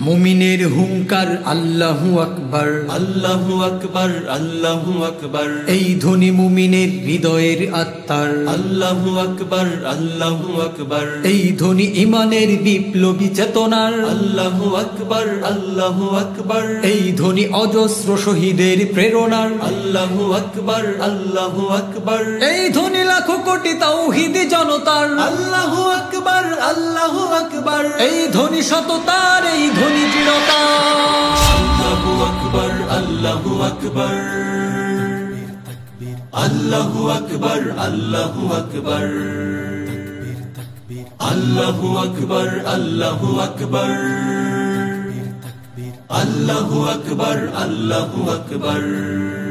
মুমিনের হুঙ্কার আল্লাহু আকবার। আল্লাহু আকবার আল্লাহু আকবার। এই ধ্বনি মুমিনের হৃদয়ের আত্মার। আল্লাহু আকবার আল্লাহু আকবার। এই ধ্বনি ইমানের বিপ্লবী চেতনার। আল্লাহু আকবার আল্লাহু আকবার। এই ধ্বনি অজস্র শহীদের প্রেরণার। আল্লাহু আকবার আল্লাহু আকবার। এই ধ্বনি লাখো কোটি তাওহিদি জনতার। আল্লাহু আকবার। আল্লাহু আকবার। এই ধ্বনি সততার এই ধ্বনি দৃঢ়তা। আল্লাহু আকবার আল্লাহু আকবার। আল্লাহু আকবার আল্লাহু আকবার। আল্লাহু আকবার আল্লাহু আকবার। আল্লাহু আকবার আল্লাহু আকবার।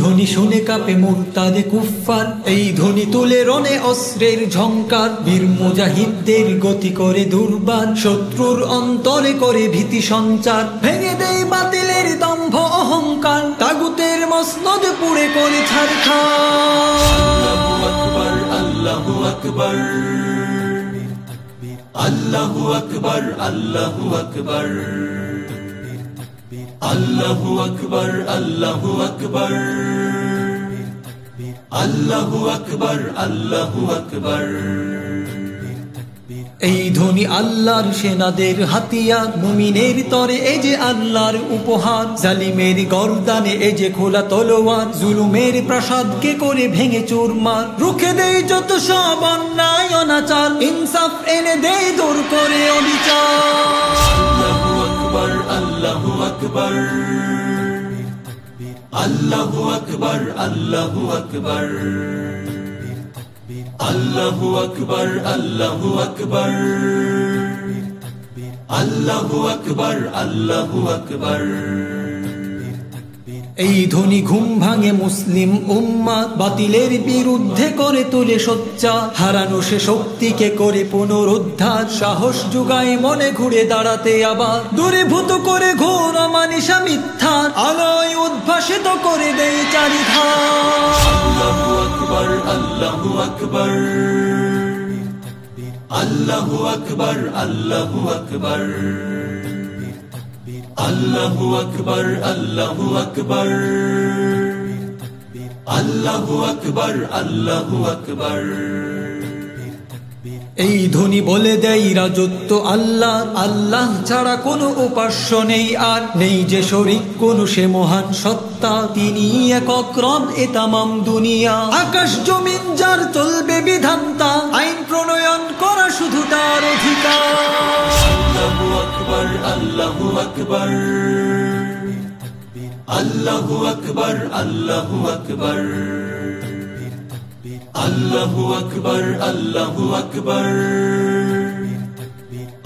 ধ্বনি শুনে কাপে মুরতাদে কুফফার এই ধ্বনি তুলে রনে অস্ত্রের ঝংকার। বীর মুজাহিদদের গতি করে দুর্বার। শত্রুর অন্তরে করে ভীতি সঞ্চার। ভেঙে দেই বাতিলের দম্ভ অহংকার। তাগুতের মসনদ পুড়ে করে ছাড়খার। আল্লাহু আকবার আল্লাহু আকবার আল্লাহু আকবার। আল্লাহু আকবার আল্লাহু আকবার। আল্লাহু আকবার আল্লাহু আকবার। এই ধ্বনি আল্লাহর সেনাদের হাতিয়ার, মুমিনের তরে এ যে আল্লাহর উপহার, জালিমের গরদানে এ যে খোলা তলোয়ার, জুলুমের প্রাসাদকে করে ভেঙে চুরমার। রুখে দেই যত সব অন্যায়, অনাচার, ইনসাফ এনে দেই দূর করে অবিচার। আল্লাহু আকবার আল্লাহু আকবার আল্লাহু আকবার আল্লাহু আকবার আল্লাহু আকবার আল্লাহু আকবার আল্লাহু আকবার এই ধ্বনি ঘুম ভাঙে মুসলিম উম্মাদ বাতিলের বিরুদ্ধে করে তোলে সচ্চা হারানো সে শক্তিকে করে পুনরুদ্ধার সাহস যুগায় মনে ঘুরে দাঁড়াতে আবার দূরীভূত করে ঘোর মানিসা মিথ্যার আলোয় উদ্ভাসিত করে দেয় চারিধার। আল্লাহু আকবার আল্লাহু আকবার। আল্লাহু আকবার আল্লাহু আকবার। আল্লাহু আকবার আল্লাহু আকবার। আল্লাহু আকবার আল্লাহু আকবার। এই ধ্বনি বলে দেয় রাজত্ব আল্লাহ। আল্লাহ ছাড়া কোনো উপাস্য নেই, আর নেই যে শরিক, কোন সে মহান সত্তা। তিনি একক রব এ তামাম দুনিয়া। আকাশ জমিন যার চলবে বিধান্তা, আইন প্রণয়ন করা শুধু তার অধিকার। আল্লাহু আকবার আল্লাহু আকবার আল্লাহু আকবার আল্লাহু আকবার আল্লাহু আকবার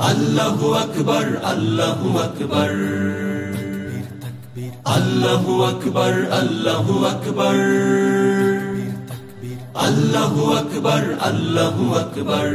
আল্লাহু আকবার আল্লাহু আকবার আল্লাহু আকবার আল্লাহু আকবার আল্লাহু আকবার আল্লাহু আকবার